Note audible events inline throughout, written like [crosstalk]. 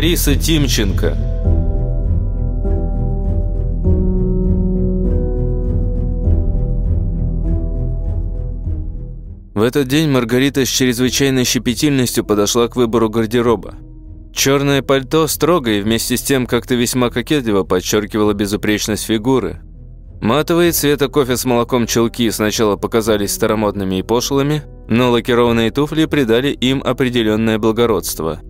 Лариса Тимченко. В этот день Маргарита с чрезвычайной щепетильностью подошла к выбору гардероба. Черное пальто строго и вместе с тем как-то весьма кокетливо подчеркивало безупречность фигуры. Матовые цвета кофе с молоком челки сначала показались старомодными и пошлыми, но лакированные туфли придали им определенное благородство.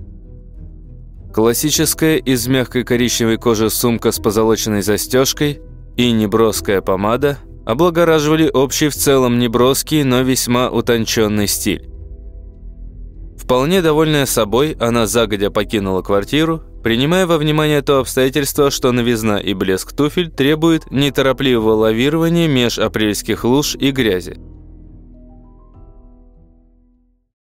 Классическая из мягкой коричневой кожи сумка с позолоченной застежкой и неброская помада – облагораживали общий в целом неброский, но весьма утонченный стиль. Вполне довольная собой, она загодя покинула квартиру, принимая во внимание то обстоятельство, что новизна и блеск туфель требуют неторопливого лавирования меж апрельских луж и грязи.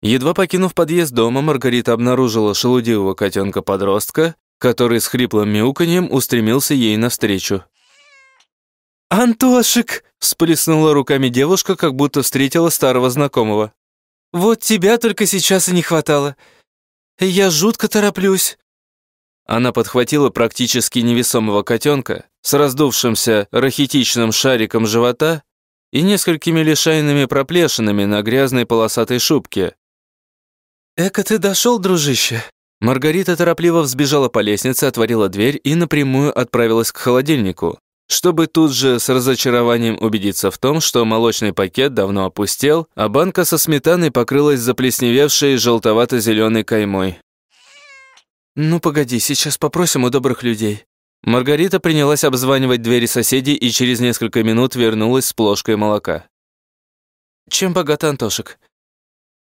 Едва покинув подъезд дома, Маргарита обнаружила шелудивого котенка-подростка, который с хриплым мяуканьем устремился ей навстречу. «Антошек!» – всплеснула руками девушка, как будто встретила старого знакомого. «Вот тебя только сейчас и не хватало. Я жутко тороплюсь». Она подхватила практически невесомого котенка с раздувшимся рахитичным шариком живота и несколькими лишайными проплешинами на грязной полосатой шубке. «Эка ты дошел, дружище?» Маргарита торопливо взбежала по лестнице, отворила дверь и напрямую отправилась к холодильнику чтобы тут же с разочарованием убедиться в том, что молочный пакет давно опустел, а банка со сметаной покрылась заплесневевшей желтовато-зеленой каймой. «Ну погоди, сейчас попросим у добрых людей». Маргарита принялась обзванивать двери соседей и через несколько минут вернулась с плошкой молока. «Чем богат Антошек?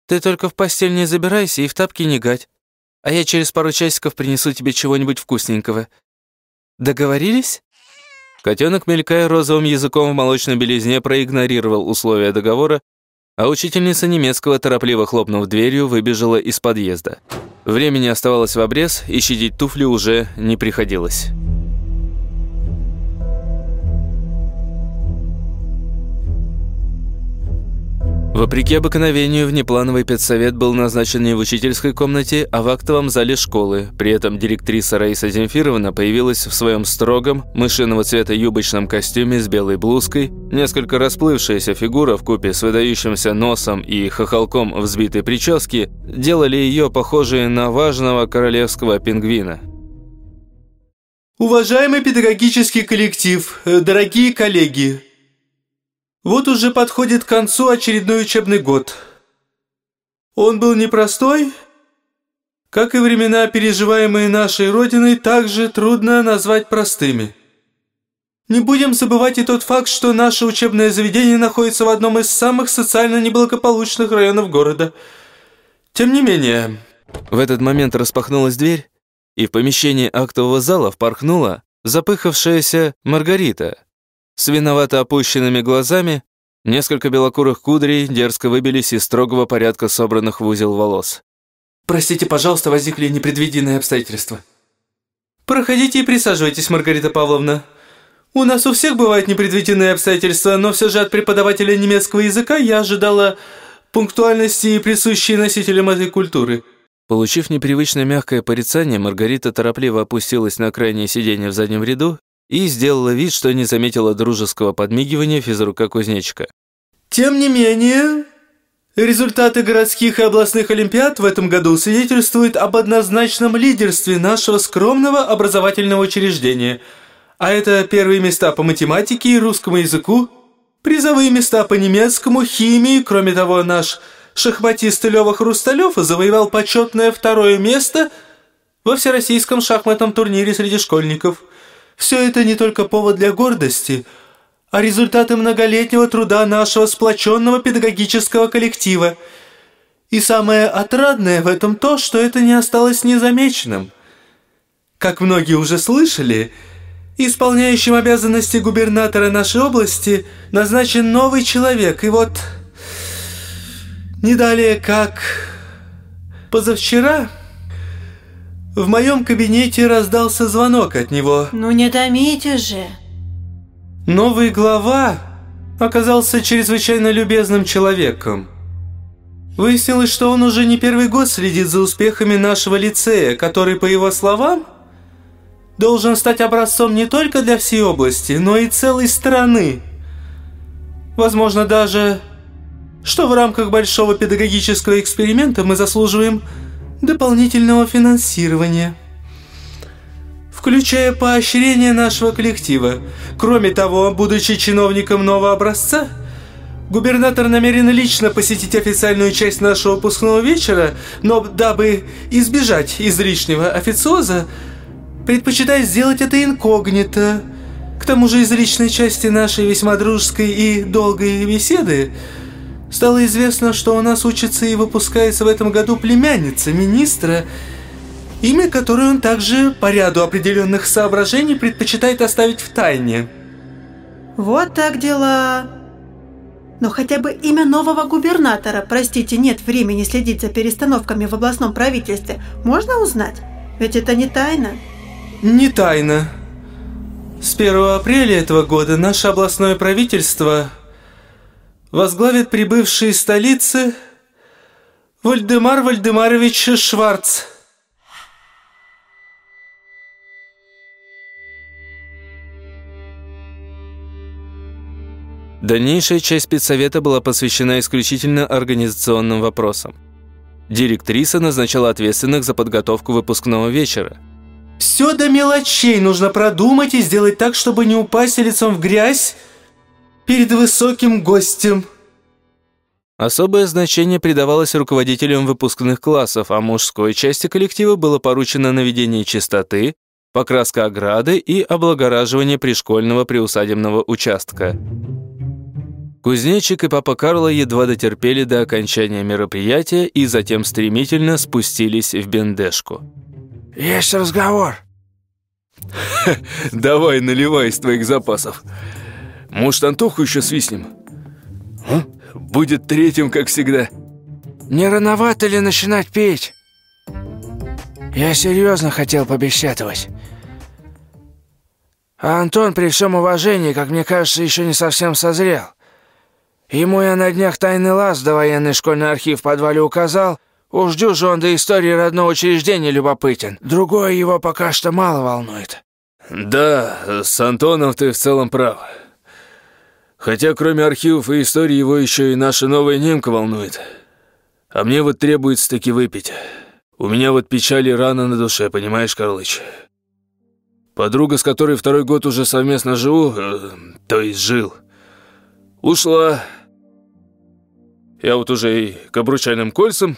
Ты только в постель не забирайся и в тапки не гать, а я через пару часиков принесу тебе чего-нибудь вкусненького. Договорились?» Котенок, мелькая розовым языком в молочной белизне, проигнорировал условия договора, а учительница немецкого, торопливо хлопнув дверью, выбежала из подъезда. Времени оставалось в обрез, и щадить туфли уже не приходилось. Вопреки обыкновению, внеплановый педсовет был назначен не в учительской комнате, а в актовом зале школы. При этом директриса Раиса Земфировна появилась в своем строгом, мышиного цвета юбочном костюме с белой блузкой. Несколько расплывшаяся фигура в купе с выдающимся носом и хохолком взбитой прически делали ее похожей на важного королевского пингвина. Уважаемый педагогический коллектив, э, дорогие коллеги, вот уже подходит к концу очередной учебный год. Он был непростой, как и времена, переживаемые нашей Родиной, также трудно назвать простыми. Не будем забывать и тот факт, что наше учебное заведение находится в одном из самых социально неблагополучных районов города. Тем не менее... В этот момент распахнулась дверь, и в помещении актового зала впорхнула запыхавшаяся Маргарита с виновато опущенными глазами, несколько белокурых кудрей дерзко выбились из строгого порядка собранных в узел волос. «Простите, пожалуйста, возникли непредвиденные обстоятельства». «Проходите и присаживайтесь, Маргарита Павловна. У нас у всех бывают непредвиденные обстоятельства, но все же от преподавателя немецкого языка я ожидала пунктуальности, присущей носителям этой культуры». Получив непривычно мягкое порицание, Маргарита торопливо опустилась на крайнее сиденье в заднем ряду и сделала вид, что не заметила дружеского подмигивания физрука кузнечика. «Тем не менее, результаты городских и областных олимпиад в этом году свидетельствуют об однозначном лидерстве нашего скромного образовательного учреждения, а это первые места по математике и русскому языку, призовые места по немецкому, химии, кроме того, наш шахматист Лёва Хрусталёв завоевал почетное второе место во всероссийском шахматном турнире среди школьников – все это не только повод для гордости, а результаты многолетнего труда нашего сплоченного педагогического коллектива. И самое отрадное в этом то, что это не осталось незамеченным. Как многие уже слышали, исполняющим обязанности губернатора нашей области назначен новый человек, и вот не далее как позавчера... В моем кабинете раздался звонок от него. Ну не томите же. Новый глава оказался чрезвычайно любезным человеком. Выяснилось, что он уже не первый год следит за успехами нашего лицея, который, по его словам, должен стать образцом не только для всей области, но и целой страны. Возможно даже, что в рамках большого педагогического эксперимента мы заслуживаем дополнительного финансирования включая поощрение нашего коллектива. Кроме того, будучи чиновником нового образца, губернатор намерен лично посетить официальную часть нашего выпускного вечера, но дабы избежать излишнего официоза, предпочитает сделать это инкогнито. К тому же из личной части нашей весьма дружеской и долгой беседы стало известно, что у нас учится и выпускается в этом году племянница министра имя которое он также по ряду определенных соображений предпочитает оставить в тайне. Вот так дела. Но хотя бы имя нового губернатора, простите, нет времени следить за перестановками в областном правительстве, можно узнать? Ведь это не тайна. Не тайна. С 1 апреля этого года наше областное правительство возглавит прибывший из столицы Вальдемар Вальдемарович Шварц. Дальнейшая часть спецсовета была посвящена исключительно организационным вопросам. Директриса назначала ответственных за подготовку выпускного вечера. «Все до мелочей нужно продумать и сделать так, чтобы не упасть лицом в грязь перед высоким гостем». Особое значение придавалось руководителям выпускных классов, а мужской части коллектива было поручено наведение чистоты, покраска ограды и облагораживание пришкольного приусадебного участка. Кузнечик и папа Карло едва дотерпели до окончания мероприятия и затем стремительно спустились в бендешку. «Есть разговор». [laughs] «Давай, наливай из твоих запасов. Может, Антоху еще свистнем? А? Будет третьим, как всегда». «Не рановато ли начинать петь?» «Я серьезно хотел побеседовать. А Антон, при всем уважении, как мне кажется, еще не совсем созрел». Ему я на днях тайный лаз до военный школьный архив в подвале указал. Уж дюжи он до истории родного учреждения любопытен. Другое его пока что мало волнует». «Да, с Антоном ты в целом прав. Хотя кроме архивов и истории его еще и наша новая немка волнует. А мне вот требуется таки выпить. У меня вот печали рано на душе, понимаешь, Карлыч? Подруга, с которой второй год уже совместно живу, э, то есть жил, ушла». Я вот уже и к обручальным кольцам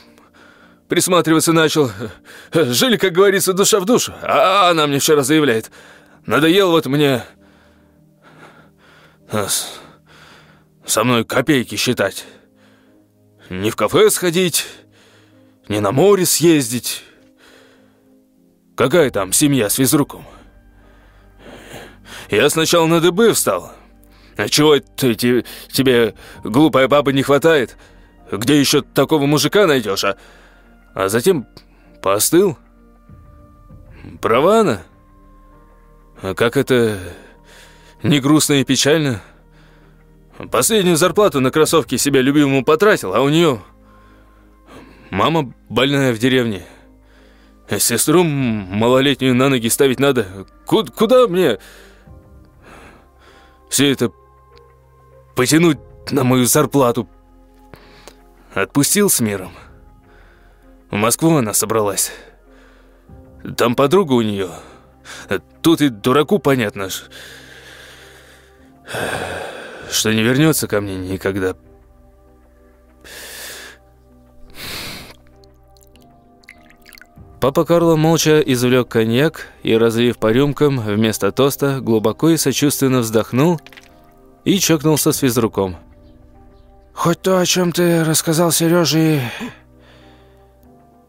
присматриваться начал. Жили, как говорится, душа в душу. А она мне вчера заявляет. Надоел вот мне со мной копейки считать. Не в кафе сходить, не на море съездить. Какая там семья с физруком? Я сначала на дыбы встал. А чего это тебе, глупая баба, не хватает? — где еще такого мужика найдешь, а? А затем постыл. Права она? А как это не грустно и печально? Последнюю зарплату на кроссовки себе любимому потратил, а у нее мама больная в деревне. Сестру малолетнюю на ноги ставить надо. Куда, куда мне все это потянуть на мою зарплату? Отпустил с миром. В Москву она собралась. Там подруга у нее. Тут и дураку понятно, что не вернется ко мне никогда. Папа Карло молча извлек коньяк и, разлив по рюмкам, вместо тоста глубоко и сочувственно вздохнул и чокнулся с физруком. Хоть то, о чем ты рассказал Сереже,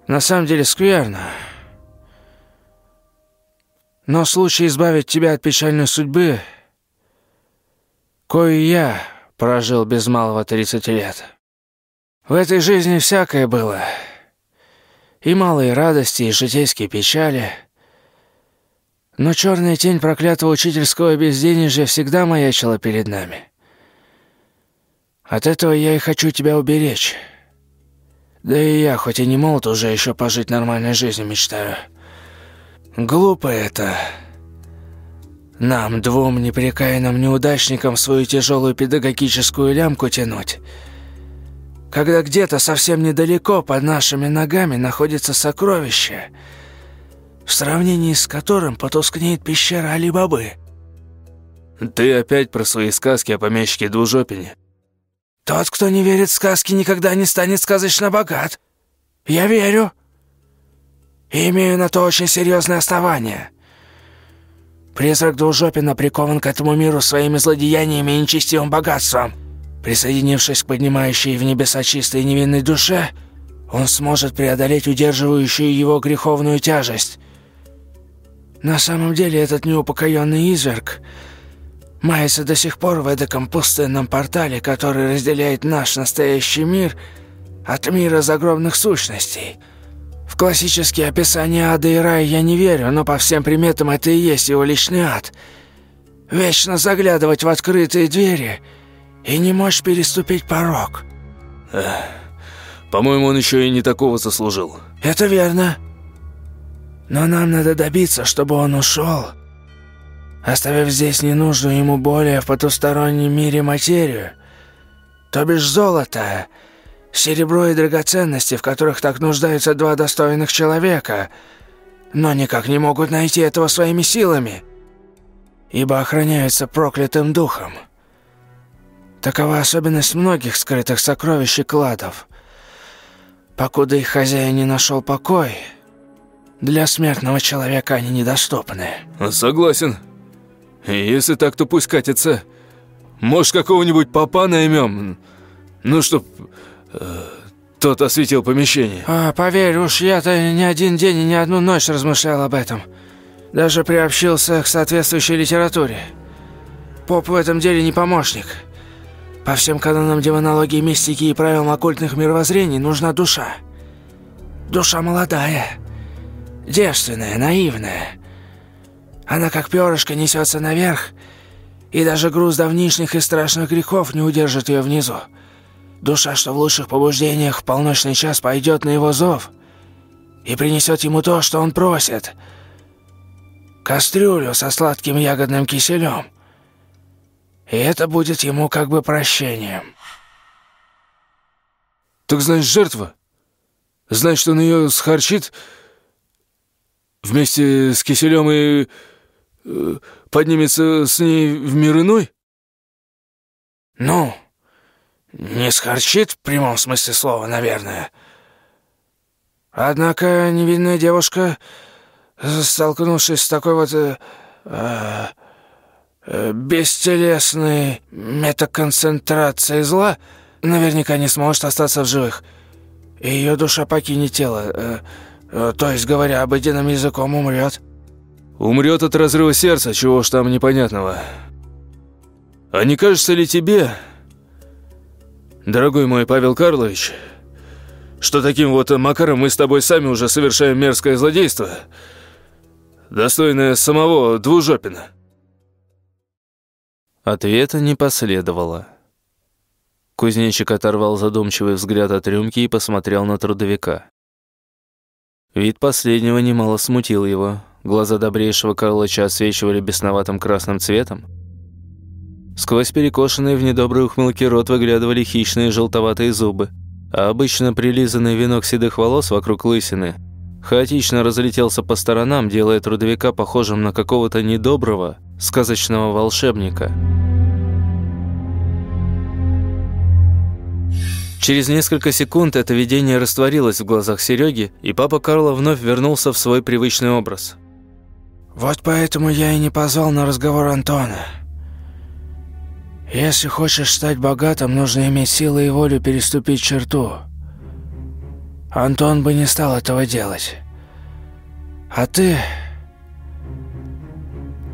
на самом деле скверно. Но случай избавить тебя от печальной судьбы, кое я прожил без малого 30 лет. В этой жизни всякое было. И малые радости, и житейские печали. Но черная тень проклятого учительского безденежья всегда маячила перед нами. От этого я и хочу тебя уберечь. Да и я, хоть и не молод, уже еще пожить нормальной жизнью мечтаю. Глупо это. Нам, двум непрекаянным неудачникам, свою тяжелую педагогическую лямку тянуть. Когда где-то совсем недалеко под нашими ногами находится сокровище, в сравнении с которым потускнеет пещера Али-Бабы. Ты опять про свои сказки о помещике Двужопине? Тот, кто не верит в сказки, никогда не станет сказочно богат. Я верю. И имею на то очень серьезное основание. Призрак Двужопина прикован к этому миру своими злодеяниями и нечестивым богатством. Присоединившись к поднимающей в небеса чистой и невинной душе, он сможет преодолеть удерживающую его греховную тяжесть. На самом деле этот неупокоенный изверг — мается до сих пор в эдаком пустынном портале, который разделяет наш настоящий мир от мира загробных сущностей. В классические описания ада и рая я не верю, но по всем приметам это и есть его личный ад. Вечно заглядывать в открытые двери и не можешь переступить порог. По-моему, он еще и не такого заслужил. Это верно. Но нам надо добиться, чтобы он ушел оставив здесь ненужную ему более в потустороннем мире материю, то бишь золото, серебро и драгоценности, в которых так нуждаются два достойных человека, но никак не могут найти этого своими силами, ибо охраняются проклятым духом. Такова особенность многих скрытых сокровищ и кладов. Покуда их хозяин не нашел покой, для смертного человека они недоступны. Согласен. Если так, то пусть катится. Может, какого-нибудь попа наймем? Ну, чтоб тот осветил помещение. А, поверь, уж я-то не один день и не одну ночь размышлял об этом. Даже приобщился к соответствующей литературе. Поп в этом деле не помощник. По всем канонам демонологии, мистики и правилам оккультных мировоззрений нужна душа. Душа молодая, девственная, наивная, она как перышко несется наверх, и даже груз давнишних и страшных грехов не удержит ее внизу. Душа, что в лучших побуждениях в полночный час пойдет на его зов и принесет ему то, что он просит. Кастрюлю со сладким ягодным киселем. И это будет ему как бы прощением. Так значит, жертва? Значит, он ее схарчит вместе с киселем и поднимется с ней в мир иной?» «Ну, не схарчит в прямом смысле слова, наверное. Однако невинная девушка, столкнувшись с такой вот э, э, бестелесной метаконцентрацией зла, наверняка не сможет остаться в живых. И ее душа покинет тело, э, э, то есть, говоря обыденным языком, умрет». Умрет от разрыва сердца, чего ж там непонятного. А не кажется ли тебе, дорогой мой Павел Карлович, что таким вот макаром мы с тобой сами уже совершаем мерзкое злодейство, достойное самого Двужопина?» Ответа не последовало. Кузнечик оторвал задумчивый взгляд от рюмки и посмотрел на трудовика. Вид последнего немало смутил его. Глаза добрейшего Карлыча освечивали бесноватым красным цветом. Сквозь перекошенные в недоброй ухмылке рот выглядывали хищные желтоватые зубы, а обычно прилизанный венок седых волос вокруг лысины хаотично разлетелся по сторонам, делая трудовика похожим на какого-то недоброго, сказочного волшебника. Через несколько секунд это видение растворилось в глазах Сереги, и папа Карла вновь вернулся в свой привычный образ. Вот поэтому я и не позвал на разговор Антона. Если хочешь стать богатым, нужно иметь силы и волю переступить черту. Антон бы не стал этого делать. А ты...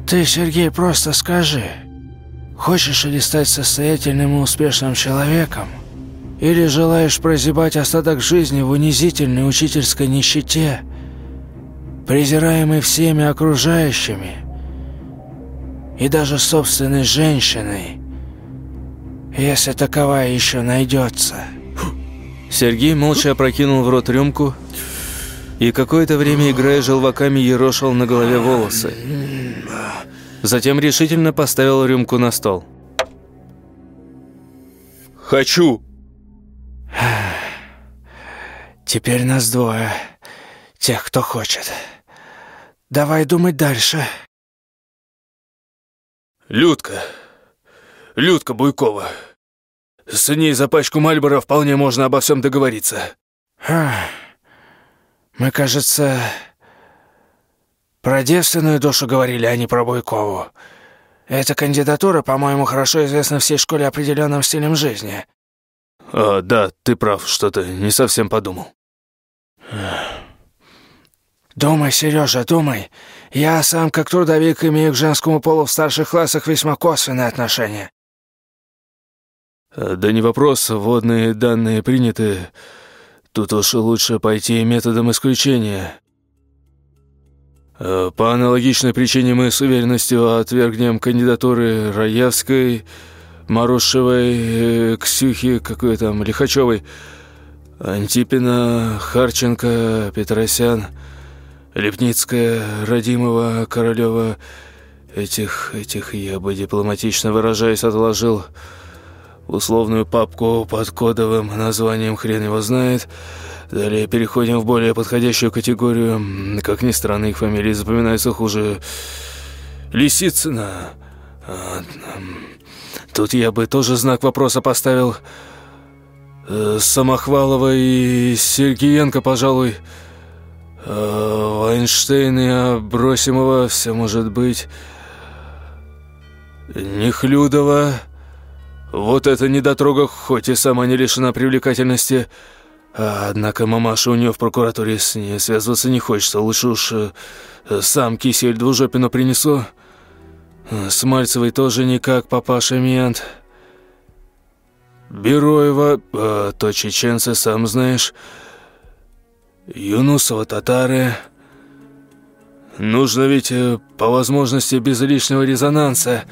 Ты, Сергей, просто скажи, хочешь ли стать состоятельным и успешным человеком, или желаешь прозябать остаток жизни в унизительной учительской нищете – презираемый всеми окружающими и даже собственной женщиной, если таковая еще найдется. Сергей молча опрокинул в рот рюмку и какое-то время, играя желваками, ерошил на голове волосы. Затем решительно поставил рюмку на стол. «Хочу!» «Теперь нас двое. Тех, кто хочет. Давай думать дальше». «Людка. Людка Буйкова. С ней за пачку Мальбора вполне можно обо всем договориться». «Мы, кажется, про девственную душу говорили, а не про Буйкову. Эта кандидатура, по-моему, хорошо известна всей школе определенным стилем жизни». «А, да, ты прав, что-то не совсем подумал». «Думай, Сережа, думай. Я сам, как трудовик, имею к женскому полу в старших классах весьма косвенное отношение». А, «Да не вопрос, водные данные приняты. Тут уж лучше пойти методом исключения. А, по аналогичной причине мы с уверенностью отвергнем кандидатуры Раевской, Марушевой, э, Ксюхи, какой там, Лихачевой, Антипина, Харченко, Петросян, Лепницкая, Радимова, Королева. Этих, этих я бы дипломатично выражаясь отложил условную папку под кодовым названием «Хрен его знает». Далее переходим в более подходящую категорию. Как ни странно, их фамилии запоминаются хуже Лисицына. А, тут я бы тоже знак вопроса поставил. Э, Самохвалова и Сергеенко, пожалуй. Э, Вайнштейн и Абросимова, все может быть. Нехлюдова. Вот это недотрога, хоть и сама не лишена привлекательности. Однако мамаша у нее в прокуратуре с ней связываться не хочется. Лучше уж э, сам кисель двужопину принесу. С Мальцевой тоже никак, папаша мент. Бероева, э, то чеченцы, сам знаешь. Юнусова татары. Нужно ведь э, по возможности без лишнего резонанса.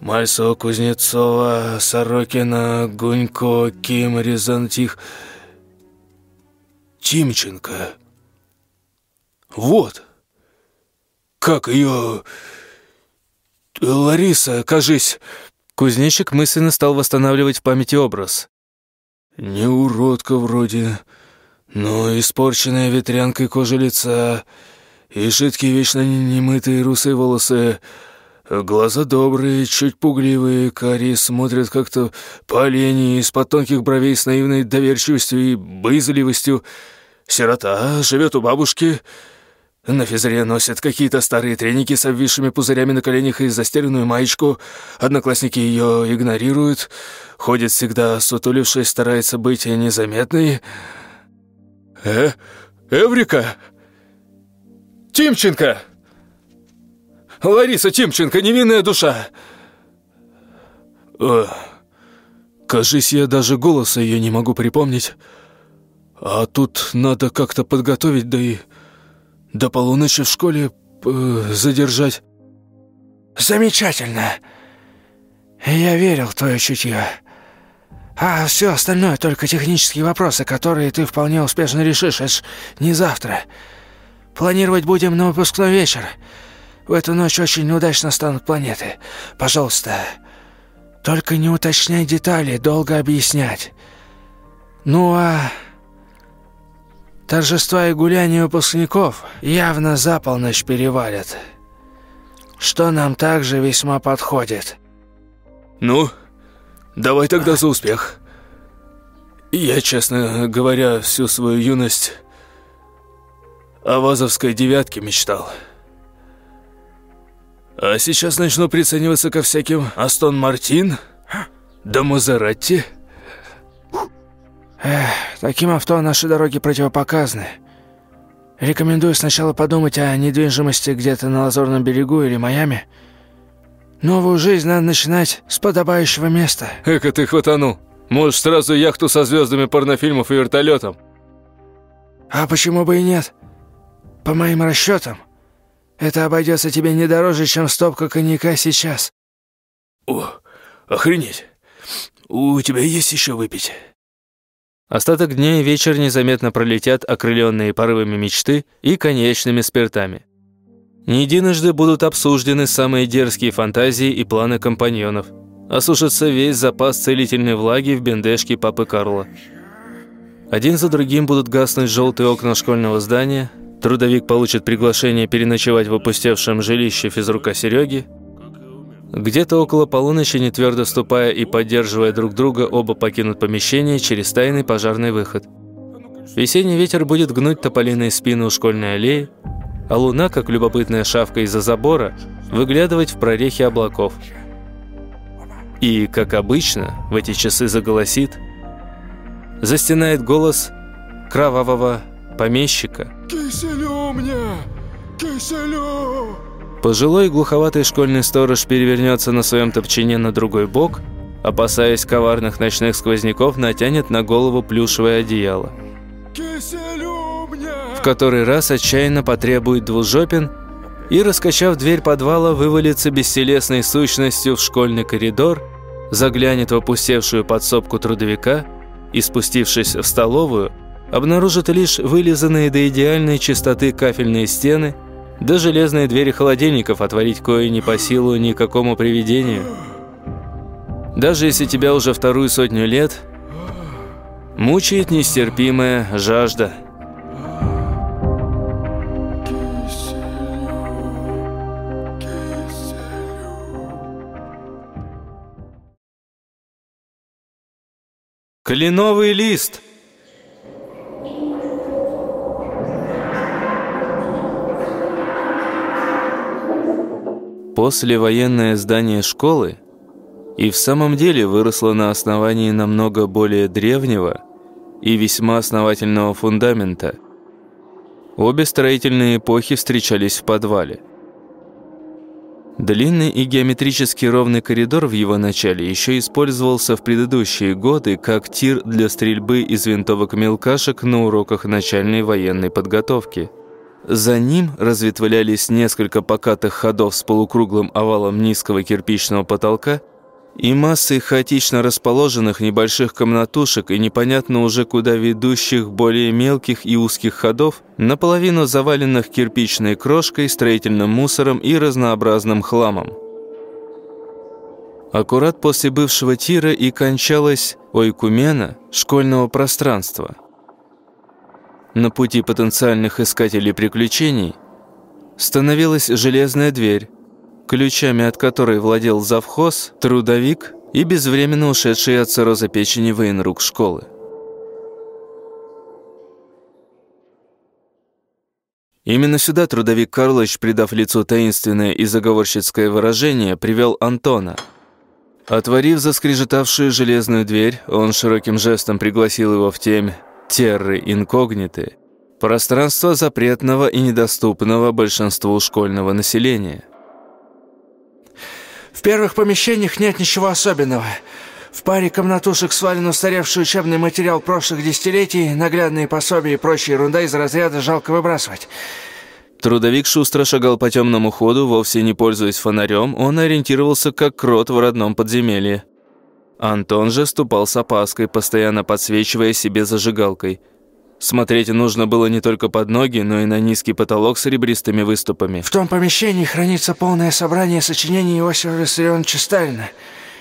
Мальцева, Кузнецова, Сорокина, Гунько, Ким, Рязантих, Тимченко. Вот. Как ее... Лариса, кажись... Кузнечик мысленно стал восстанавливать в памяти образ. «Не уродка вроде, но испорченная ветрянкой кожа лица и жидкие вечно немытые русые волосы, глаза добрые, чуть пугливые, карие смотрят как-то по оленьи, из-под тонких бровей с наивной доверчивостью и боязливостью. Сирота, живет у бабушки». На физре носят какие-то старые треники с обвисшими пузырями на коленях и застеленную маечку. Одноклассники ее игнорируют. Ходит всегда сутулившись, старается быть незаметной. Э? Эврика? Тимченко! Лариса Тимченко, невинная душа! О, кажись, я даже голоса ее не могу припомнить. А тут надо как-то подготовить, да и... До полуночи в школе э, задержать». «Замечательно. Я верил в твое чутье. А все остальное только технические вопросы, которые ты вполне успешно решишь. Это не завтра. Планировать будем на выпускной вечер. В эту ночь очень неудачно станут планеты. Пожалуйста, только не уточняй детали, долго объяснять. Ну а...» Торжества и гуляния выпускников явно за полночь перевалят. Что нам также весьма подходит. Ну, давай тогда за успех. Я, честно говоря, всю свою юность о вазовской девятке мечтал. А сейчас начну прицениваться ко всяким Астон Мартин, да Мазератти. Эх, таким авто наши дороги противопоказаны. Рекомендую сначала подумать о недвижимости где-то на Лазурном берегу или Майами. Новую жизнь надо начинать с подобающего места. Эка ты хватанул. Можешь сразу яхту со звездами порнофильмов и вертолетом. А почему бы и нет? По моим расчетам, это обойдется тебе не дороже, чем стопка коньяка сейчас. О, охренеть. У тебя есть еще выпить? Остаток дня и вечер незаметно пролетят окрыленные порывами мечты и конечными спиртами. Не единожды будут обсуждены самые дерзкие фантазии и планы компаньонов. Осушится весь запас целительной влаги в бендешке Папы Карла. Один за другим будут гаснуть желтые окна школьного здания, трудовик получит приглашение переночевать в опустевшем жилище физрука Сереги, где-то около полуночи, не твердо ступая и поддерживая друг друга, оба покинут помещение через тайный пожарный выход. Весенний ветер будет гнуть тополиной спину у школьной аллеи, а луна, как любопытная шавка из-за забора, выглядывать в прорехи облаков. И, как обычно, в эти часы заголосит, застенает голос кровавого помещика. «Киселю мне! Киселю!» Пожилой глуховатый школьный сторож перевернется на своем топчине на другой бок, опасаясь коварных ночных сквозняков, натянет на голову плюшевое одеяло. В который раз отчаянно потребует двужопин и, раскачав дверь подвала, вывалится бестелесной сущностью в школьный коридор, заглянет в опустевшую подсобку трудовика и, спустившись в столовую, обнаружит лишь вылизанные до идеальной чистоты кафельные стены – да железные двери холодильников отворить кое не по силу никакому привидению. Даже если тебя уже вторую сотню лет мучает нестерпимая жажда. Кленовый лист – Послевоенное здание школы и в самом деле выросло на основании намного более древнего и весьма основательного фундамента. Обе строительные эпохи встречались в подвале. Длинный и геометрически ровный коридор в его начале еще использовался в предыдущие годы как тир для стрельбы из винтовок-мелкашек на уроках начальной военной подготовки – за ним разветвлялись несколько покатых ходов с полукруглым овалом низкого кирпичного потолка и массой хаотично расположенных небольших комнатушек и непонятно уже куда ведущих более мелких и узких ходов, наполовину заваленных кирпичной крошкой, строительным мусором и разнообразным хламом. Аккурат после бывшего тира и кончалась ойкумена школьного пространства – на пути потенциальных искателей приключений становилась железная дверь, ключами от которой владел завхоз, трудовик и безвременно ушедший от цирроза печени военрук школы. Именно сюда трудовик Карлович, придав лицу таинственное и заговорщицкое выражение, привел Антона. Отворив заскрежетавшую железную дверь, он широким жестом пригласил его в темь терры инкогниты, пространство запретного и недоступного большинству школьного населения. В первых помещениях нет ничего особенного. В паре комнатушек свален устаревший учебный материал прошлых десятилетий, наглядные пособия и прочая ерунда из разряда жалко выбрасывать. Трудовик шустро шагал по темному ходу, вовсе не пользуясь фонарем, он ориентировался как крот в родном подземелье. Антон же ступал с опаской, постоянно подсвечивая себе зажигалкой. Смотреть нужно было не только под ноги, но и на низкий потолок с ребристыми выступами. «В том помещении хранится полное собрание сочинений Иосифа Виссарионовича Сталина.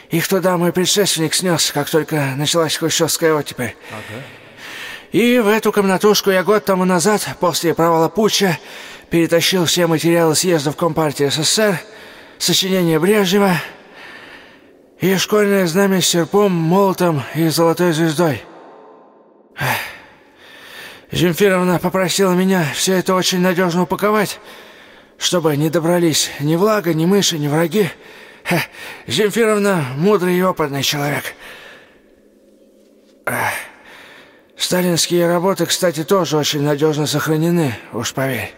Их туда мой предшественник снес, как только началась хрущевская оттепель. Ага. И в эту комнатушку я год тому назад, после провала путча, перетащил все материалы съездов Компартии СССР, сочинения Брежнева, и школьное знамя с серпом, молотом и золотой звездой. Земфировна попросила меня все это очень надежно упаковать, чтобы не добрались ни влага, ни мыши, ни враги. Земфировна мудрый и опытный человек. Сталинские работы, кстати, тоже очень надежно сохранены, уж поверь.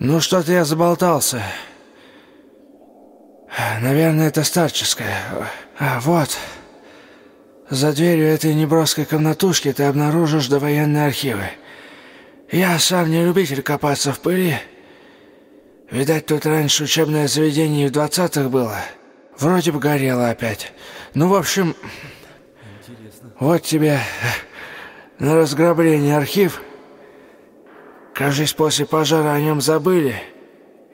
Ну, что-то я заболтался. Наверное, это старческое. А, вот. За дверью этой неброской комнатушки ты обнаружишь довоенные архивы. Я сам не любитель копаться в пыли. Видать, тут раньше учебное заведение в двадцатых было. Вроде бы горело опять. Ну, в общем, вот тебе на разграбление архив. Кажись, после пожара о нем забыли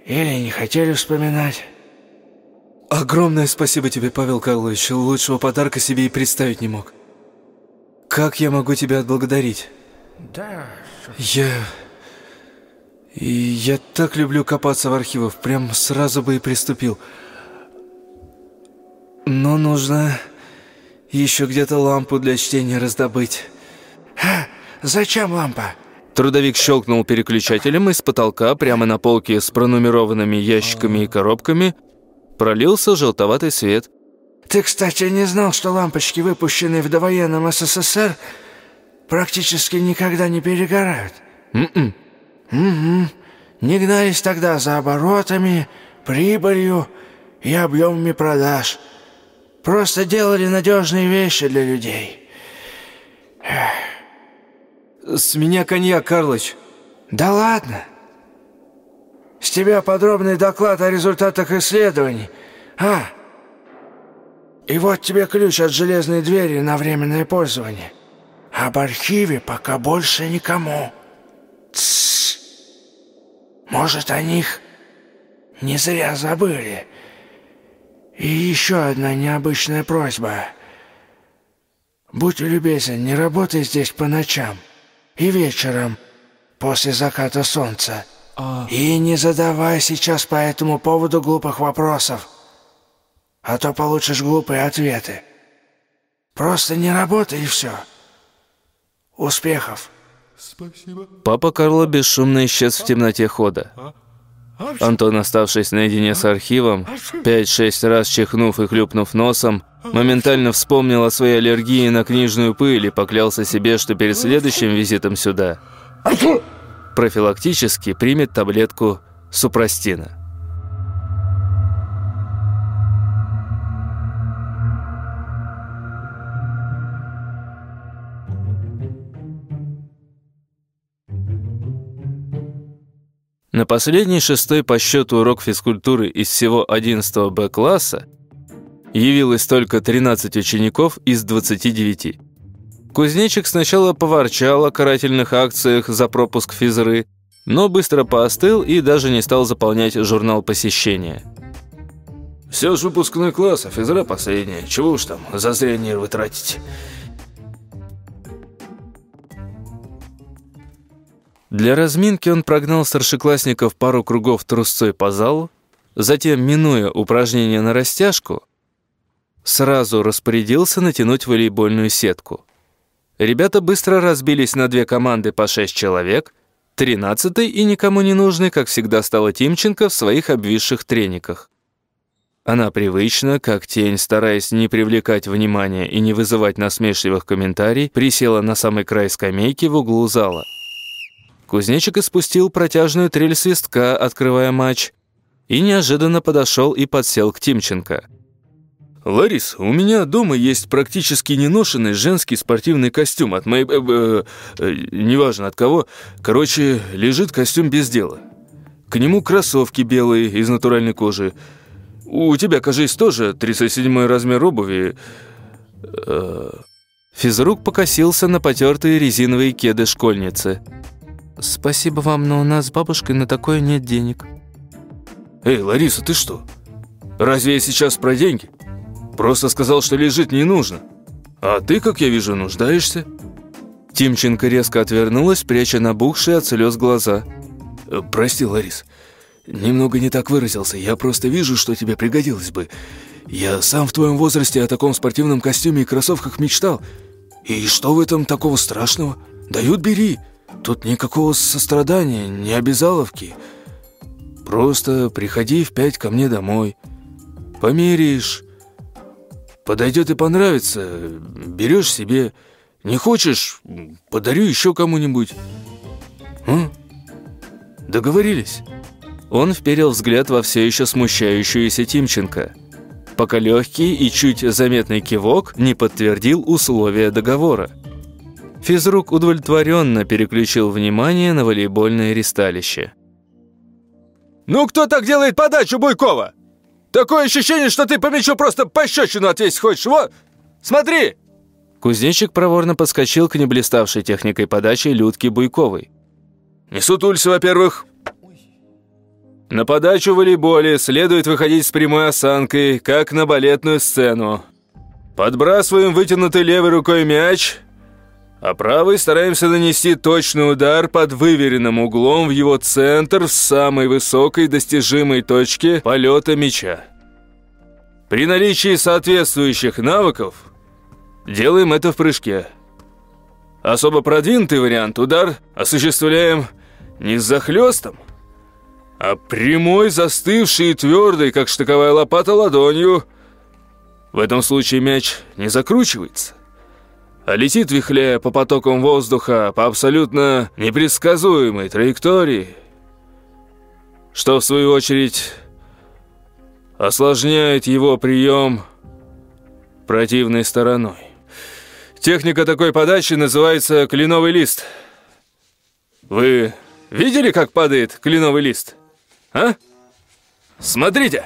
или не хотели вспоминать. Огромное спасибо тебе, Павел Карлович. Лучшего подарка себе и представить не мог. Как я могу тебя отблагодарить? Да. Я... И я так люблю копаться в архивах, прям сразу бы и приступил. Но нужно еще где-то лампу для чтения раздобыть. Ха, зачем лампа? Трудовик щелкнул переключателем, и с потолка, прямо на полке с пронумерованными ящиками и коробками, пролился желтоватый свет. Ты, кстати, не знал, что лампочки, выпущенные в довоенном СССР, практически никогда не перегорают? М-м. Угу. Не гнались тогда за оборотами, прибылью и объемами продаж. Просто делали надежные вещи для людей. С меня коньяк, Карлыч. Да ладно. С тебя подробный доклад о результатах исследований. А, и вот тебе ключ от железной двери на временное пользование. Об архиве пока больше никому. Тссс. Может, о них не зря забыли. И еще одна необычная просьба. Будь любезен, не работай здесь по ночам и вечером после заката солнца. А... И не задавай сейчас по этому поводу глупых вопросов, а то получишь глупые ответы. Просто не работай и все. Успехов. Спасибо. Папа Карло бесшумно исчез в темноте хода. Антон, оставшись наедине с архивом, пять-шесть раз чихнув и хлюпнув носом, моментально вспомнил о своей аллергии на книжную пыль и поклялся себе, что перед следующим визитом сюда профилактически примет таблетку супрастина. На последний шестой по счету урок физкультуры из всего 11 Б-класса явилось только 13 учеников из 29. Кузнечик сначала поворчал о карательных акциях за пропуск физры, но быстро поостыл и даже не стал заполнять журнал посещения. «Все ж выпускной класс, а физра последняя. Чего уж там, зазря нервы тратить?» Для разминки он прогнал старшеклассников пару кругов трусцой по залу, затем, минуя упражнения на растяжку, сразу распорядился натянуть волейбольную сетку. Ребята быстро разбились на две команды по шесть человек, тринадцатый и никому не нужный, как всегда стала Тимченко в своих обвисших трениках. Она привычно, как тень, стараясь не привлекать внимания и не вызывать насмешливых комментариев, присела на самый край скамейки в углу зала. Кузнечик испустил протяжную трель свистка, открывая матч, и неожиданно подошел и подсел к Тимченко. «Ларис, у меня дома есть практически неношенный женский спортивный костюм от моей... Э, э, э, неважно от кого. Короче, лежит костюм без дела. К нему кроссовки белые из натуральной кожи. У тебя, кажись, тоже 37 размер обуви. Э, Физрук покосился на потертые резиновые кеды школьницы. «Спасибо вам, но у нас с бабушкой на такое нет денег». «Эй, Лариса, ты что? Разве я сейчас про деньги? Просто сказал, что лежит не нужно. А ты, как я вижу, нуждаешься». Тимченко резко отвернулась, пряча набухшие от слез глаза. «Э, «Прости, Ларис, немного не так выразился. Я просто вижу, что тебе пригодилось бы. Я сам в твоем возрасте о таком спортивном костюме и кроссовках мечтал. И что в этом такого страшного? Дают – бери». Тут никакого сострадания, не обязаловки. Просто приходи в пять ко мне домой. Померяешь. Подойдет и понравится, берешь себе. Не хочешь, подарю еще кому-нибудь. А? Договорились?» Он вперил взгляд во все еще смущающуюся Тимченко, пока легкий и чуть заметный кивок не подтвердил условия договора. Физрук удовлетворенно переключил внимание на волейбольное ристалище. «Ну кто так делает подачу Буйкова?» Такое ощущение, что ты по мячу просто пощечину отвесить хочешь. Вот, смотри!» Кузнечик проворно подскочил к неблиставшей техникой подачи Людке Буйковой. «Не сутулься, во-первых. На подачу в волейболе следует выходить с прямой осанкой, как на балетную сцену. Подбрасываем вытянутой левой рукой мяч, а правой стараемся нанести точный удар под выверенным углом в его центр в самой высокой достижимой точке полета мяча. При наличии соответствующих навыков делаем это в прыжке. Особо продвинутый вариант удар осуществляем не с захлестом, а прямой, застывший и твердый, как штыковая лопата, ладонью. В этом случае мяч не закручивается, а летит, вихляя по потокам воздуха по абсолютно непредсказуемой траектории, что, в свою очередь, осложняет его прием противной стороной. Техника такой подачи называется кленовый лист. Вы видели, как падает кленовый лист? А? Смотрите!»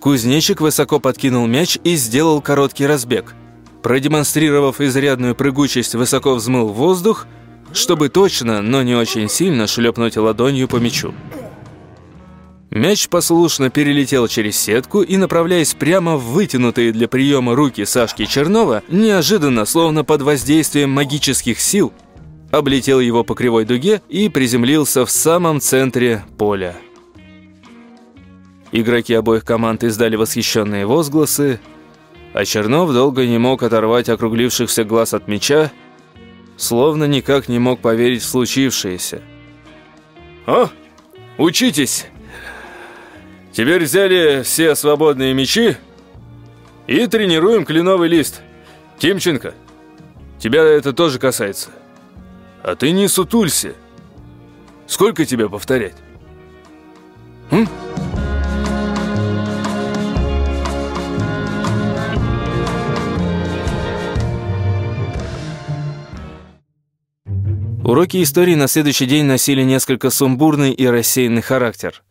Кузнечик высоко подкинул мяч и сделал короткий разбег. Продемонстрировав изрядную прыгучесть, высоко взмыл воздух, чтобы точно, но не очень сильно шлепнуть ладонью по мячу. Мяч послушно перелетел через сетку и, направляясь прямо в вытянутые для приема руки Сашки Чернова, неожиданно, словно под воздействием магических сил, облетел его по кривой дуге и приземлился в самом центре поля. Игроки обоих команд издали восхищенные возгласы, а Чернов долго не мог оторвать округлившихся глаз от мяча, словно никак не мог поверить в случившееся. «О, учитесь! Теперь взяли все свободные мячи и тренируем кленовый лист. Тимченко, тебя это тоже касается. А ты не сутулься. Сколько тебе повторять? М? Уроки истории на следующий день носили несколько сумбурный и рассеянный характер.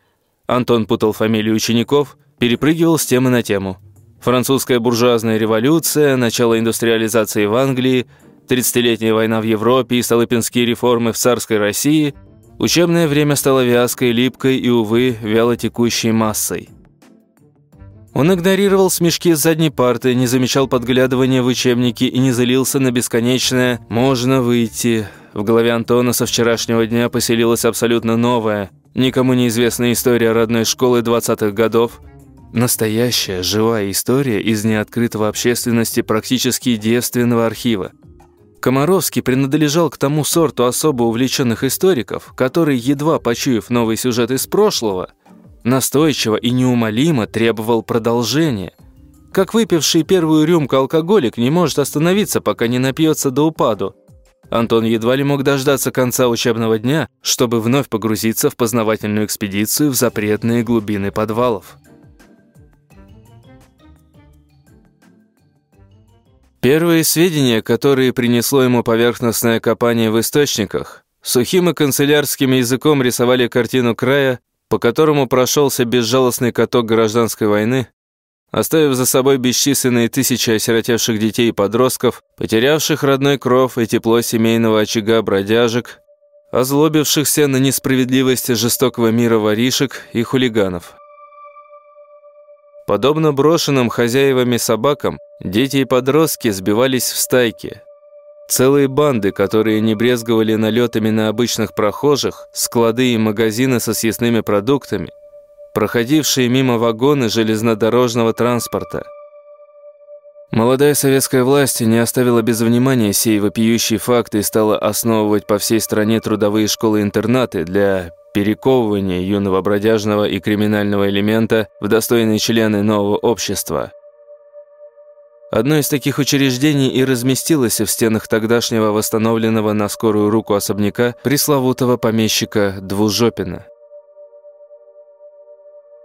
Антон путал фамилии учеников, перепрыгивал с темы на тему. Французская буржуазная революция, начало индустриализации в Англии, 30-летняя война в Европе и столыпинские реформы в царской России, учебное время стало вязкой, липкой и, увы, вялотекущей массой. Он игнорировал смешки с задней парты, не замечал подглядывания в учебники и не залился на бесконечное «можно выйти». В голове Антона со вчерашнего дня поселилась абсолютно новая, никому неизвестная история родной школы 20-х годов. Настоящая, живая история из неоткрытого общественности практически девственного архива. Комаровский принадлежал к тому сорту особо увлеченных историков, который, едва почуяв новый сюжет из прошлого, настойчиво и неумолимо требовал продолжения. Как выпивший первую рюмку алкоголик не может остановиться, пока не напьется до упаду. Антон едва ли мог дождаться конца учебного дня, чтобы вновь погрузиться в познавательную экспедицию в запретные глубины подвалов. Первые сведения, которые принесло ему поверхностное копание в источниках, сухим и канцелярским языком рисовали картину края, по которому прошелся безжалостный каток гражданской войны, оставив за собой бесчисленные тысячи осиротевших детей и подростков, потерявших родной кров и тепло семейного очага бродяжек, озлобившихся на несправедливости жестокого мира воришек и хулиганов. Подобно брошенным хозяевами собакам, дети и подростки сбивались в стайки. Целые банды, которые не брезговали налетами на обычных прохожих, склады и магазины со съестными продуктами, проходившие мимо вагоны железнодорожного транспорта. Молодая советская власть не оставила без внимания сей вопиющий факт и стала основывать по всей стране трудовые школы-интернаты для перековывания юного бродяжного и криминального элемента в достойные члены нового общества. Одно из таких учреждений и разместилось в стенах тогдашнего восстановленного на скорую руку особняка пресловутого помещика Двужопина.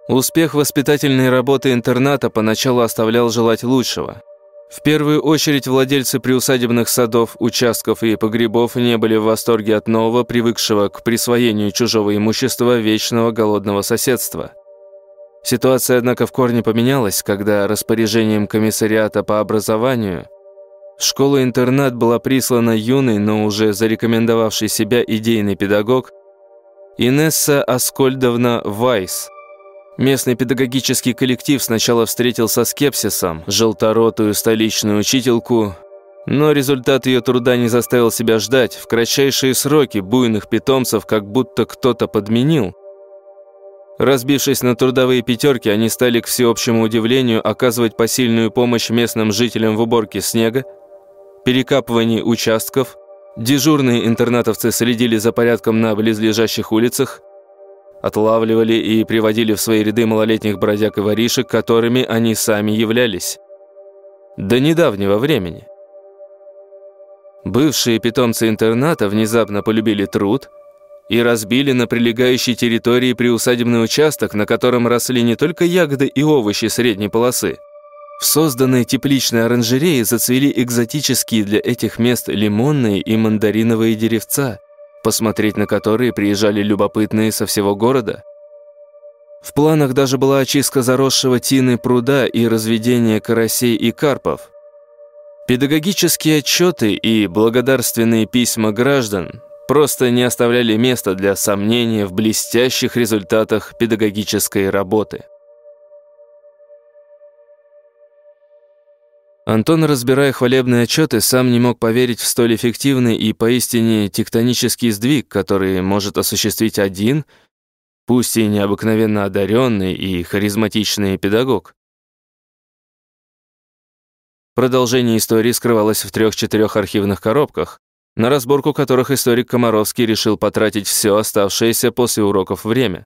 Успех воспитательной работы интерната поначалу оставлял желать лучшего. В первую очередь владельцы приусадебных садов, участков и погребов не были в восторге от нового, привыкшего к присвоению чужого имущества вечного голодного соседства. Ситуация, однако, в корне поменялась, когда распоряжением комиссариата по образованию в школу-интернат была прислана юный, но уже зарекомендовавший себя идейный педагог Инесса Аскольдовна Вайс. Местный педагогический коллектив сначала встретил со скепсисом желторотую столичную учительку, но результат ее труда не заставил себя ждать. В кратчайшие сроки буйных питомцев как будто кто-то подменил. Разбившись на трудовые пятерки, они стали, к всеобщему удивлению, оказывать посильную помощь местным жителям в уборке снега, перекапывании участков, дежурные интернатовцы следили за порядком на близлежащих улицах, отлавливали и приводили в свои ряды малолетних бродяг и воришек, которыми они сами являлись. До недавнего времени. Бывшие питомцы интерната внезапно полюбили труд и разбили на прилегающей территории приусадебный участок, на котором росли не только ягоды и овощи средней полосы. В созданной тепличной оранжерее зацвели экзотические для этих мест лимонные и мандариновые деревца, посмотреть на которые приезжали любопытные со всего города. В планах даже была очистка заросшего тины пруда и разведение карасей и карпов – Педагогические отчеты и благодарственные письма граждан просто не оставляли места для сомнения в блестящих результатах педагогической работы. Антон, разбирая хвалебные отчеты, сам не мог поверить в столь эффективный и поистине тектонический сдвиг, который может осуществить один, пусть и необыкновенно одаренный и харизматичный педагог. Продолжение истории скрывалось в трех-четырех архивных коробках, на разборку которых историк Комаровский решил потратить все оставшееся после уроков время.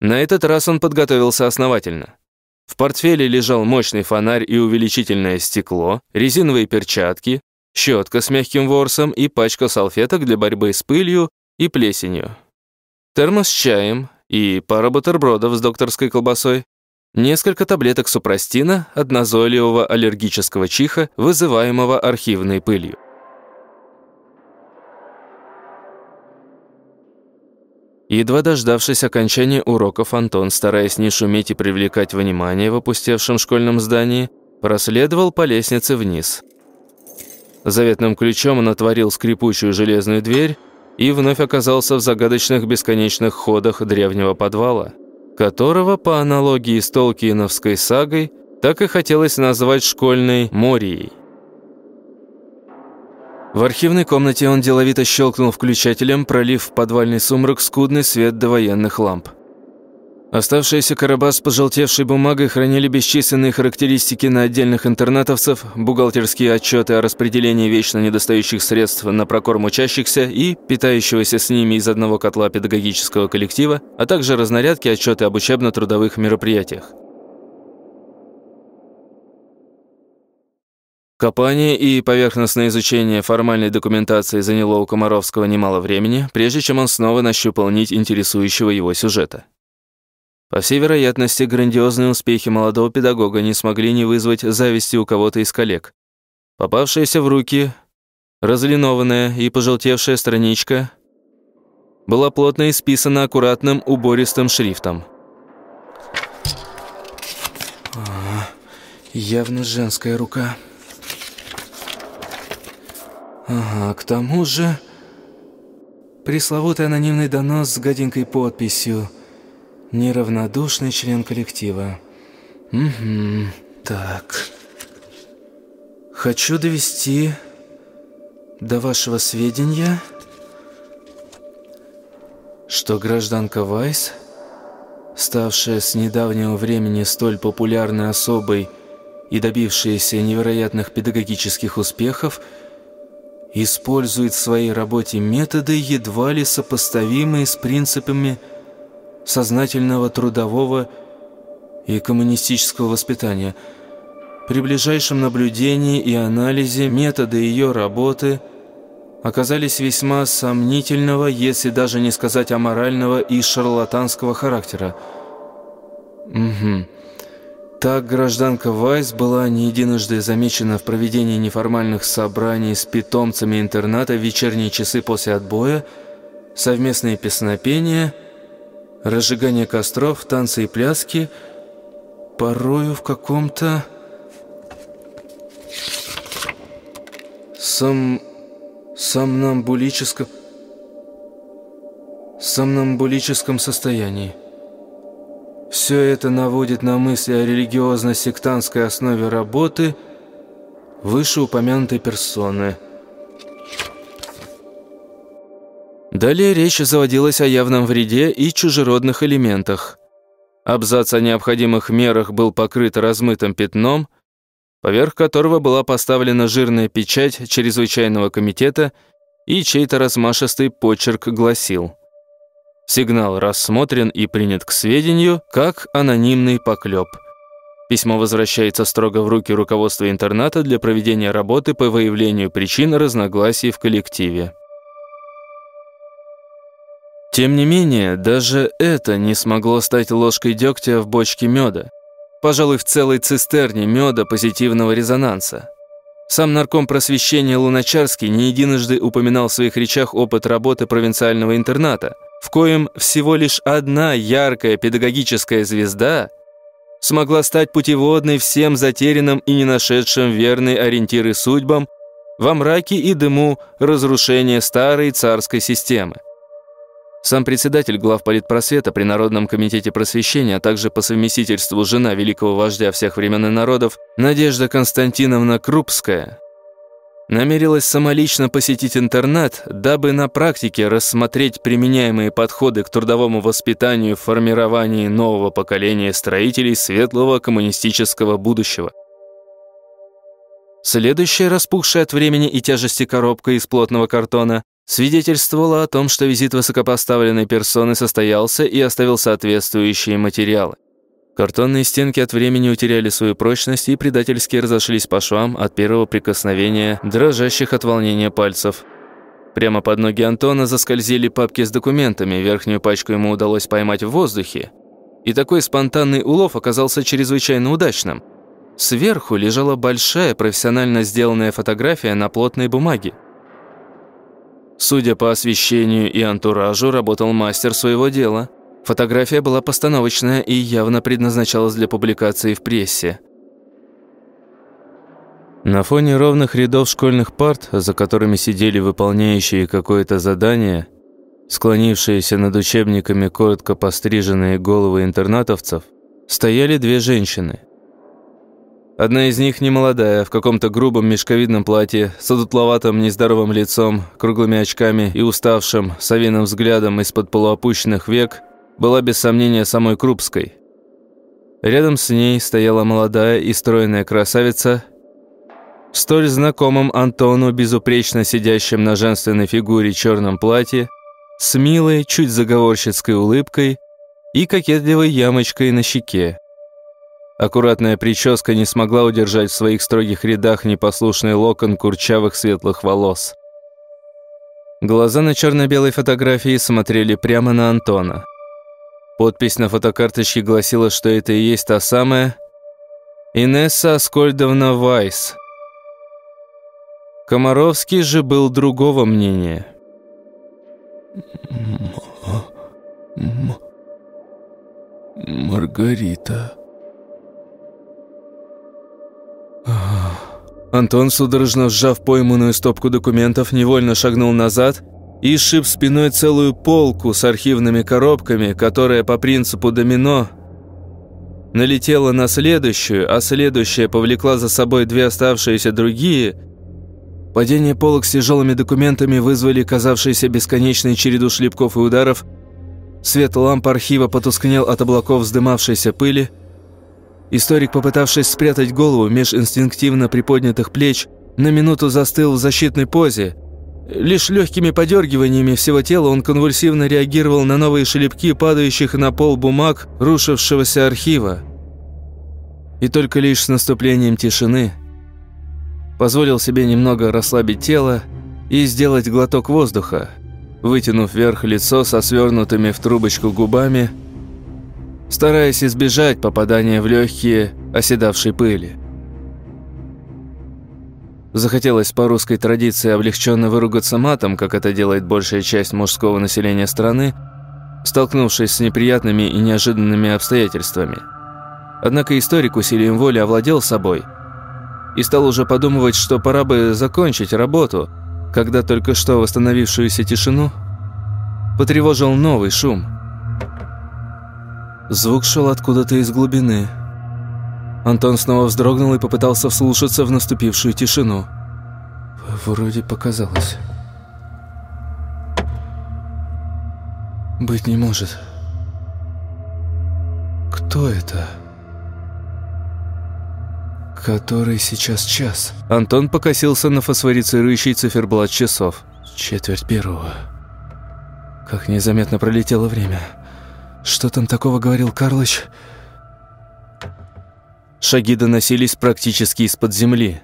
На этот раз он подготовился основательно. В портфеле лежал мощный фонарь и увеличительное стекло, резиновые перчатки, щетка с мягким ворсом и пачка салфеток для борьбы с пылью и плесенью. Термос с чаем и пара бутербродов с докторской колбасой, Несколько таблеток супрастина от назойливого аллергического чиха, вызываемого архивной пылью. Едва дождавшись окончания уроков, Антон, стараясь не шуметь и привлекать внимание в опустевшем школьном здании, проследовал по лестнице вниз. Заветным ключом он отворил скрипучую железную дверь и вновь оказался в загадочных бесконечных ходах древнего подвала которого, по аналогии с Толкиеновской сагой, так и хотелось назвать школьной Морией. В архивной комнате он деловито щелкнул включателем, пролив в подвальный сумрак скудный свет до военных ламп. Оставшиеся короба с пожелтевшей бумагой хранили бесчисленные характеристики на отдельных интернатовцев, бухгалтерские отчеты о распределении вечно недостающих средств на прокорм учащихся и питающегося с ними из одного котла педагогического коллектива, а также разнарядки отчеты об учебно-трудовых мероприятиях. Копание и поверхностное изучение формальной документации заняло у Комаровского немало времени, прежде чем он снова нащупал нить интересующего его сюжета. По всей вероятности, грандиозные успехи молодого педагога не смогли не вызвать зависти у кого-то из коллег. Попавшаяся в руки, разлинованная и пожелтевшая страничка была плотно исписана аккуратным убористым шрифтом. А, явно женская рука. Ага, к тому же... Пресловутый анонимный донос с гаденькой подписью – Неравнодушный член коллектива. Угу, так. Хочу довести до вашего сведения, что гражданка Вайс, ставшая с недавнего времени столь популярной особой и добившаяся невероятных педагогических успехов, использует в своей работе методы, едва ли сопоставимые с принципами сознательного трудового и коммунистического воспитания. При ближайшем наблюдении и анализе методы ее работы оказались весьма сомнительного, если даже не сказать аморального и шарлатанского характера. Угу. Так гражданка Вайс была не единожды замечена в проведении неформальных собраний с питомцами интерната в вечерние часы после отбоя, совместные песнопения – разжигание костров, танцы и пляски, порою в каком-то... Сом... сомнамбулическом... сомнамбулическом состоянии. Все это наводит на мысли о религиозно-сектантской основе работы вышеупомянутой персоны. Далее речь заводилась о явном вреде и чужеродных элементах. Абзац о необходимых мерах был покрыт размытым пятном, поверх которого была поставлена жирная печать чрезвычайного комитета и чей-то размашистый почерк гласил – Сигнал рассмотрен и принят к сведению, как анонимный поклеп. Письмо возвращается строго в руки руководства интерната для проведения работы по выявлению причин разногласий в коллективе. Тем не менее, даже это не смогло стать ложкой дегтя в бочке меда. Пожалуй, в целой цистерне меда позитивного резонанса. Сам нарком просвещения Луначарский не единожды упоминал в своих речах опыт работы провинциального интерната – в коем всего лишь одна яркая педагогическая звезда смогла стать путеводной всем затерянным и не нашедшим верные ориентиры судьбам во мраке и дыму разрушения старой царской системы. Сам председатель главполитпросвета при Народном комитете просвещения, а также по совместительству жена великого вождя всех времен и народов Надежда Константиновна Крупская намерилась самолично посетить интернат, дабы на практике рассмотреть применяемые подходы к трудовому воспитанию в формировании нового поколения строителей светлого коммунистического будущего. Следующая распухшая от времени и тяжести коробка из плотного картона свидетельствовала о том, что визит высокопоставленной персоны состоялся и оставил соответствующие материалы. Картонные стенки от времени утеряли свою прочность и предательски разошлись по швам от первого прикосновения дрожащих от волнения пальцев. Прямо под ноги Антона заскользили папки с документами, верхнюю пачку ему удалось поймать в воздухе. И такой спонтанный улов оказался чрезвычайно удачным. Сверху лежала большая профессионально сделанная фотография на плотной бумаге. Судя по освещению и антуражу, работал мастер своего дела – Фотография была постановочная и явно предназначалась для публикации в прессе. На фоне ровных рядов школьных парт, за которыми сидели выполняющие какое-то задание, склонившиеся над учебниками коротко постриженные головы интернатовцев, стояли две женщины. Одна из них немолодая, в каком-то грубом мешковидном платье, с одутловатым нездоровым лицом, круглыми очками и уставшим, совиным взглядом из-под полуопущенных век – была без сомнения самой Крупской. Рядом с ней стояла молодая и стройная красавица, столь знакомым Антону, безупречно сидящим на женственной фигуре черном платье, с милой, чуть заговорщицкой улыбкой и кокетливой ямочкой на щеке. Аккуратная прическа не смогла удержать в своих строгих рядах непослушный локон курчавых светлых волос. Глаза на черно-белой фотографии смотрели прямо на Антона. Подпись на фотокарточке гласила, что это и есть та самая Инесса Аскольдовна Вайс. Комаровский же был другого мнения. Маргарита. Антон, судорожно сжав пойманную стопку документов, невольно шагнул назад и сшиб спиной целую полку с архивными коробками, которая по принципу домино налетела на следующую, а следующая повлекла за собой две оставшиеся другие. Падение полок с тяжелыми документами вызвали казавшиеся бесконечной череду шлепков и ударов. Свет ламп архива потускнел от облаков вздымавшейся пыли. Историк, попытавшись спрятать голову меж инстинктивно приподнятых плеч, на минуту застыл в защитной позе – Лишь легкими подергиваниями всего тела он конвульсивно реагировал на новые шлепки падающих на пол бумаг рушившегося архива. И только лишь с наступлением тишины позволил себе немного расслабить тело и сделать глоток воздуха, вытянув вверх лицо со свернутыми в трубочку губами, стараясь избежать попадания в легкие оседавшей пыли. Захотелось по русской традиции облегченно выругаться матом, как это делает большая часть мужского населения страны, столкнувшись с неприятными и неожиданными обстоятельствами. Однако историк усилием воли овладел собой и стал уже подумывать, что пора бы закончить работу, когда только что восстановившуюся тишину потревожил новый шум. Звук шел откуда-то из глубины. Антон снова вздрогнул и попытался вслушаться в наступившую тишину. Вроде показалось. Быть не может. Кто это? Который сейчас час? Антон покосился на фосфорицирующий циферблат часов. Четверть первого. Как незаметно пролетело время. Что там такого говорил Карлыч? Шаги доносились практически из-под земли.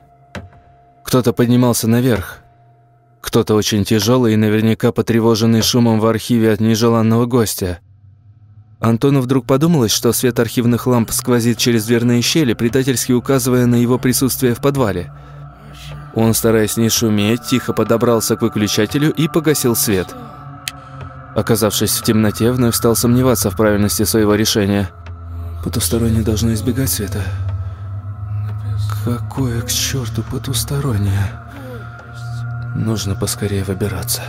Кто-то поднимался наверх. Кто-то очень тяжелый и наверняка потревоженный шумом в архиве от нежеланного гостя. Антону вдруг подумалось, что свет архивных ламп сквозит через дверные щели, предательски указывая на его присутствие в подвале. Он, стараясь не шуметь, тихо подобрался к выключателю и погасил свет. Оказавшись в темноте, вновь стал сомневаться в правильности своего решения. Потустороннее должно избегать света. Какое к черту потустороннее? Нужно поскорее выбираться.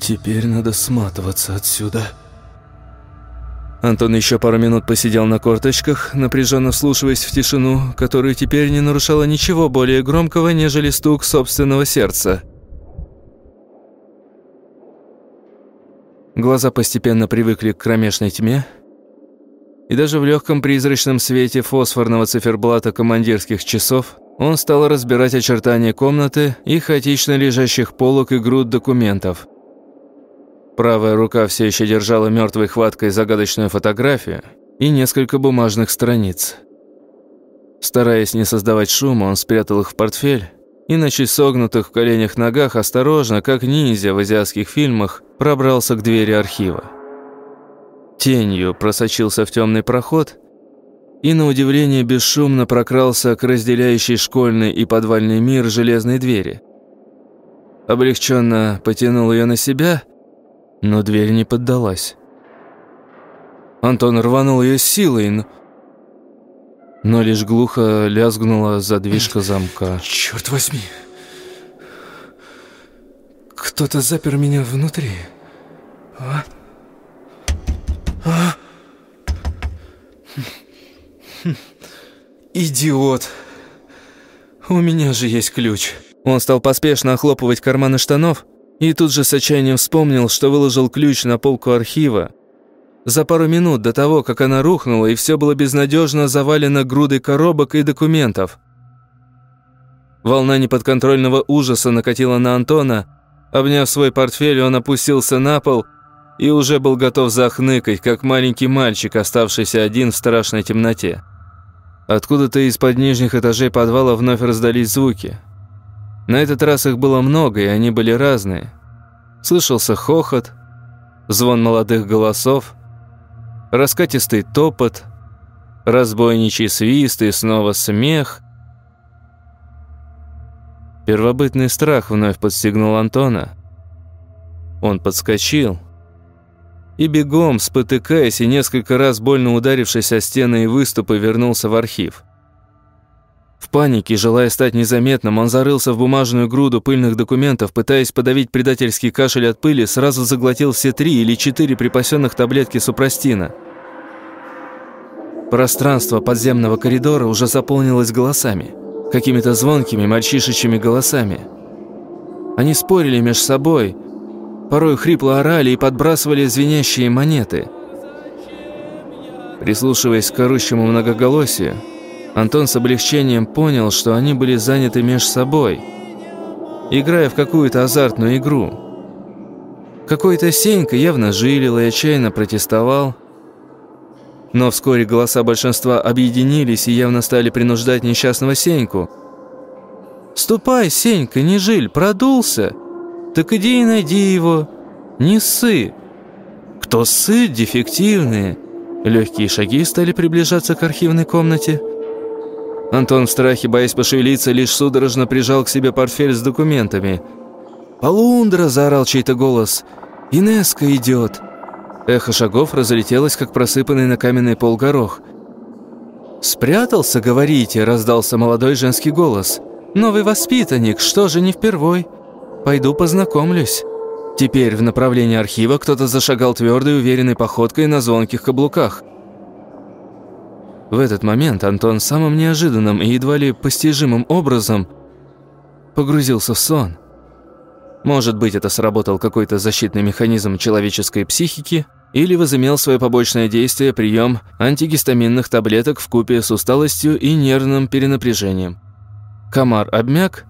Теперь надо сматываться отсюда. Антон еще пару минут посидел на корточках, напряженно вслушиваясь в тишину, которую теперь не нарушало ничего более громкого, нежели стук собственного сердца. Глаза постепенно привыкли к кромешной тьме, и даже в легком призрачном свете фосфорного циферблата командирских часов он стал разбирать очертания комнаты и хаотично лежащих полок и груд документов – Правая рука все еще держала мертвой хваткой загадочную фотографию и несколько бумажных страниц. Стараясь не создавать шума, он спрятал их в портфель и на чуть согнутых в коленях ногах осторожно, как ниндзя в азиатских фильмах, пробрался к двери архива. Тенью просочился в темный проход и, на удивление, бесшумно прокрался к разделяющей школьный и подвальный мир железной двери. Облегченно потянул ее на себя но дверь не поддалась. Антон рванул ее силой, но... лишь глухо лязгнула задвижка замка. «Черт возьми! Кто-то запер меня внутри. А? А? Идиот! У меня же есть ключ!» Он стал поспешно охлопывать карманы штанов, и тут же с отчаянием вспомнил, что выложил ключ на полку архива. За пару минут до того, как она рухнула, и все было безнадежно завалено грудой коробок и документов. Волна неподконтрольного ужаса накатила на Антона. Обняв свой портфель, он опустился на пол и уже был готов захныкать, как маленький мальчик, оставшийся один в страшной темноте. Откуда-то из-под нижних этажей подвала вновь раздались звуки – на этот раз их было много, и они были разные. Слышался хохот, звон молодых голосов, раскатистый топот, разбойничий свист и снова смех. Первобытный страх вновь подстегнул Антона. Он подскочил и бегом, спотыкаясь и несколько раз больно ударившись о стены и выступы, вернулся в архив. В панике, желая стать незаметным, он зарылся в бумажную груду пыльных документов, пытаясь подавить предательский кашель от пыли, сразу заглотил все три или четыре припасенных таблетки супрастина. Пространство подземного коридора уже заполнилось голосами, какими-то звонкими мальчишечьими голосами. Они спорили между собой, порой хрипло орали и подбрасывали звенящие монеты. Прислушиваясь к орущему многоголосию, Антон с облегчением понял, что они были заняты меж собой, играя в какую-то азартную игру. Какой-то Сенька явно жилил и отчаянно протестовал. Но вскоре голоса большинства объединились и явно стали принуждать несчастного Сеньку. «Ступай, Сенька, не жиль, продулся! Так иди и найди его. Не ссы. Кто ссы, дефективные. Легкие шаги стали приближаться к архивной комнате. Антон в страхе, боясь пошевелиться, лишь судорожно прижал к себе портфель с документами. «Полундра!» – заорал чей-то голос. «Инеска идет!» Эхо шагов разлетелось, как просыпанный на каменный пол горох. «Спрятался, говорите?» – раздался молодой женский голос. «Новый воспитанник, что же не впервой? Пойду познакомлюсь». Теперь в направлении архива кто-то зашагал твердой, уверенной походкой на звонких каблуках. В этот момент Антон самым неожиданным и едва ли постижимым образом погрузился в сон. Может быть, это сработал какой-то защитный механизм человеческой психики или возымел свое побочное действие прием антигистаминных таблеток в купе с усталостью и нервным перенапряжением. Комар обмяк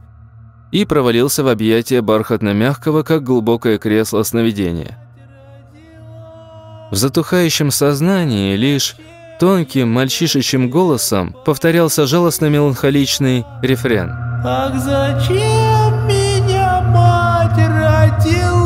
и провалился в объятия бархатно-мягкого, как глубокое кресло сновидения. В затухающем сознании лишь тонким мальчишечьим голосом повторялся жалостно-меланхоличный рефрен. «Ах, зачем меня мать родила?»